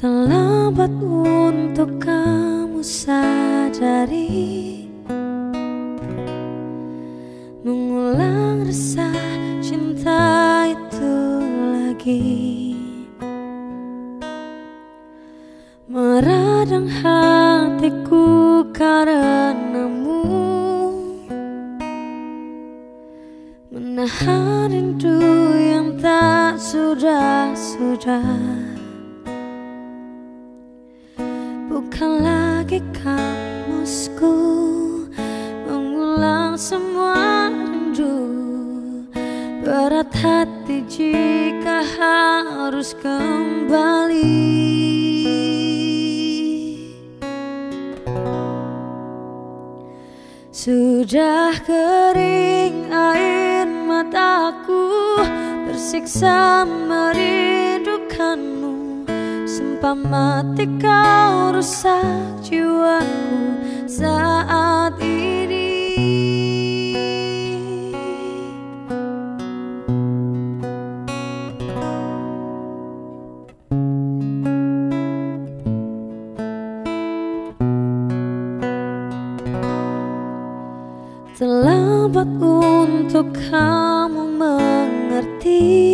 Terlambat untuk kamu sadari. Mengulang rasa cinta itu lagi. Meradang hatiku karenamu. Menahan rindu yang tak sudah-sudah lagi kamusku Mengulang semua rindu. Berat hati jika harus kembali. Sudah kering air mataku Tersiksa merindukanmu Sumpah mati kau rusak jiwaku saat ini. Terlambat untuk kamu mengerti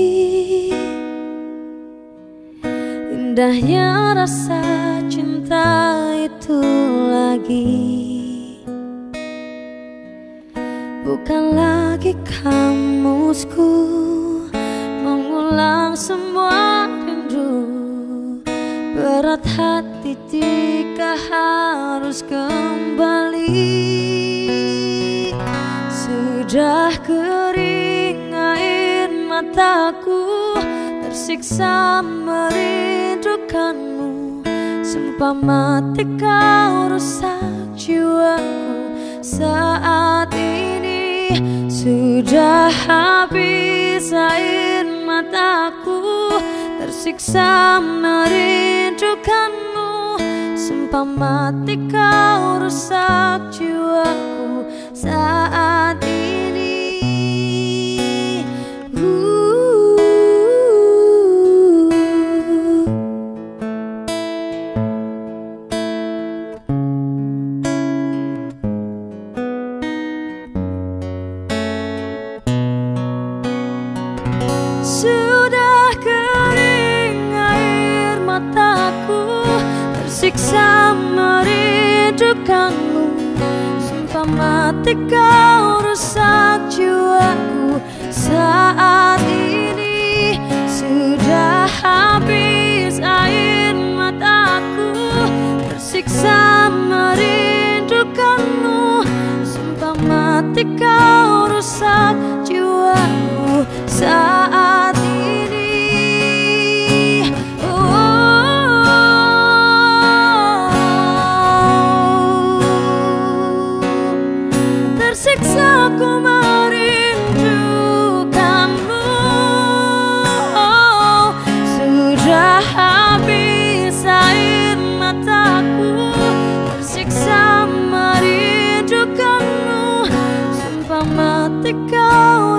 Indahnya rasa cinta itu lagi. Bukan lagi kamusku Mengulang semua rindu. Berat hati jika harus kembali. Sudah kering air mataku Tersiksa merindukanmu Sumpah mati kau rusak jiwaku. Saat ini sudah habis air mataku. Tersiksa merindukanmu. Sumpah mati kau rusak jiwaku. Saat Tersiksa merindukanmu Sumpah mati kau rusak jiwaku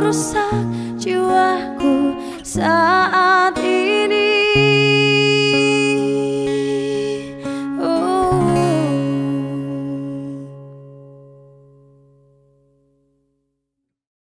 rusak jiwaku saat